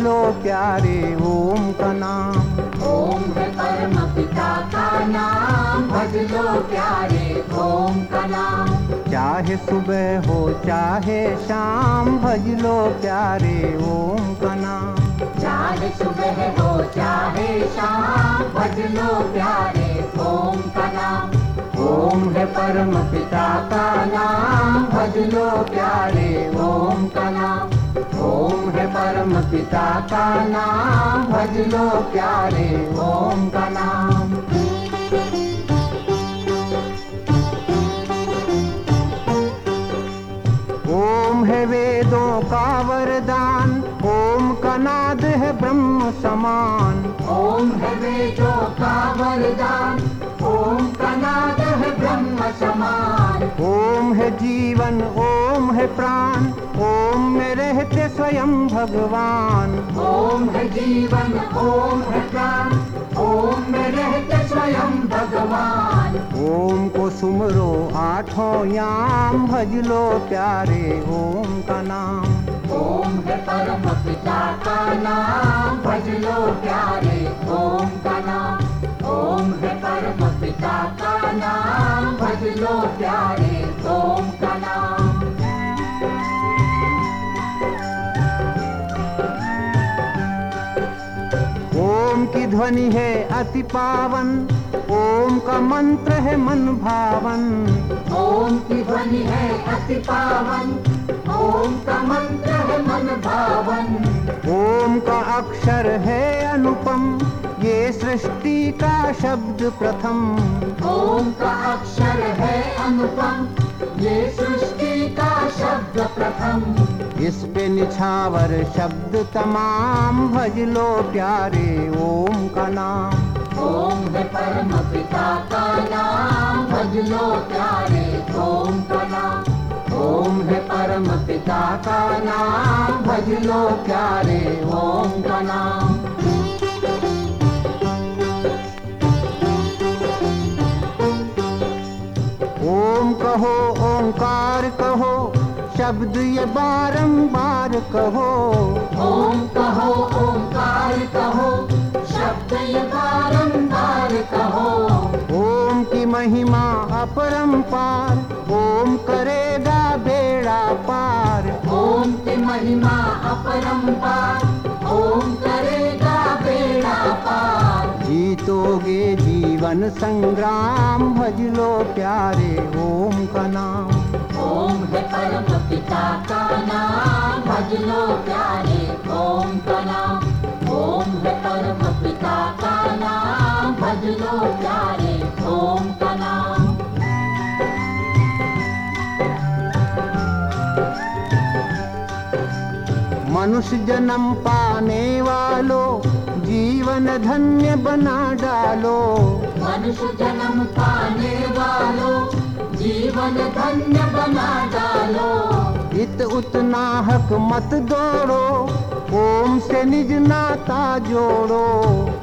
लो प्यारे ओम का नाम। ओम है परम पिता का नाम भज लो प्यारे ओम का नाम। चाहे सुबह हो चाहे शाम भज लो प्यारे ओम का नाम। चाहे सुबह हो चाहे शाम भज लो प्यारे ओम का नाम। ओम है परम पिता का नाम भज लो प्यारे ओम का नाम। है परम पिता का नाम। भज लो प्यारे, ओम का नाम। ओम है वेदों का वरदान, ओम का नाद है ब्रह्म समान। ओम है वेदों का वरदान, ओम का नाद है ब्रह्म समान। ओम है जीवन, ओम है प्राण स्वयं भगवान। ओम है जीवन ओम है प्राण ओम में रहते स्वयं भगवान। ओम को सुमरो आठों याम भज लो प्यारे ओम का नाम। ओम है परम पिता का नाम भज लो प्यारे ओम का नाम। ओम है परम पिता का नाम भज लो प्यारे ओम की ध्वनि है अति पावन। ओम का मंत्र है मन भावन। ओम की ध्वनि है अति पावन। ओम का मंत्र है मन भावन। ओम का अक्षर है अनुपम। ये सृष्टि का शब्द प्रथम। ओम का अक्षर है अनुपम। ये सृष्टि का शब्द प्रथम। इस पे निछावर शब्द तमाम भज लो प्यारे ओम का नाम। ओम है परम पिता का नाम भज लो प्यारे ओम का नाम। ओम है परम पिता का नाम भज लो प्यारे ओम का नाम। ओम कहो ओंकार कहो शब्द ये बारंबार कहो। ओम कहो ओंकार कहो शब्द ये बारंबार कहो। ओम की महिमा अपरंपार ओम करेगा बेड़ा पार। ओम की महिमा अपरंपार ओम करेगा बेड़ा पार। जीतोगे जीवन संग्राम भज लो प्यारे ओम का नाम। ओम है परम मनुष्य जन्म पाने वालों जीवन धन्य बना डालो। मनुष्य जन्म पाने वालों जीवन धन्य बना डालो। इत उतना हक मत दौड़ो ओम से निज नाता जोड़ो।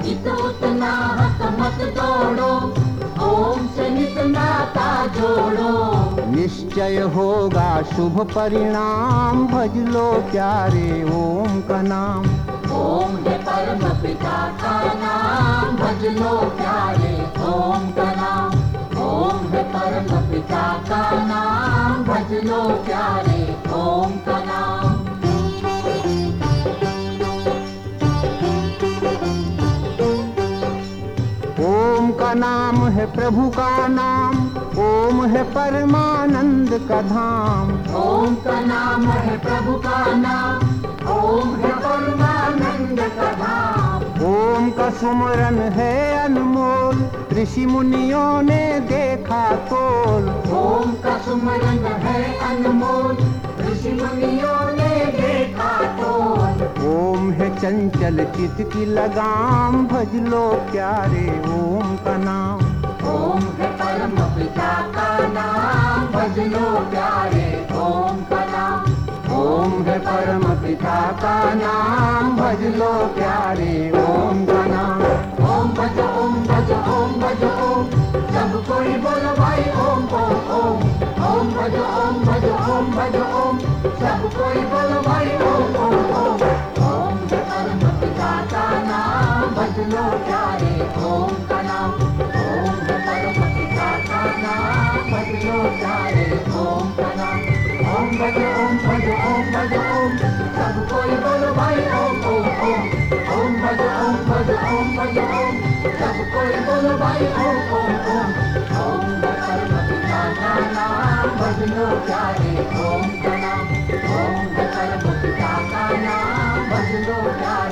इत उतना हक मत दौड़ो ओम से नाता जोड़ो। निश्चय होगा शुभ परिणाम। भज लो प्यारे ओम का नाम। ओम है परम पिता का नाम। भज लो प्यारे ओम का नाम। ओम है परम पिता का नाम। भज लो प्यारे ओम का नाम है प्रभु का नाम ओम है परमानंद का धाम। ओम का नाम है प्रभु का नाम ओम है परमानंद का धाम। ओम का सुमरन है अनमोल ऋषि मुनियों ने देखा तोल। ओम का सुमरन है अनमोल ऋषि मुनियों ने ओम है चंचल चित की लगाम भज लो प्यारे ओम का नाम। ओम है परम पिता का नाम भज लो प्यारे ओम का नाम। ओम है परम पिता का नाम भज लो प्यारे ओम का नाम। ओम भज ओम भज ओम भज बदलो प्यारे ओम का नाम ओम करो पिता का नाम बदलो प्यारे ओम का नाम ओम बजो ओम बजो ओम बजो ओम सब कोई बोलो भाई ओम ओम ओम ओम बजो ओम बजो ओम बजो ओम सब कोई बोलो भाई ओम ओम ओम ओम करो पिता का नाम बदलो प्यारे ओम का नाम ओम करो पिता का नाम बदलो प्यारे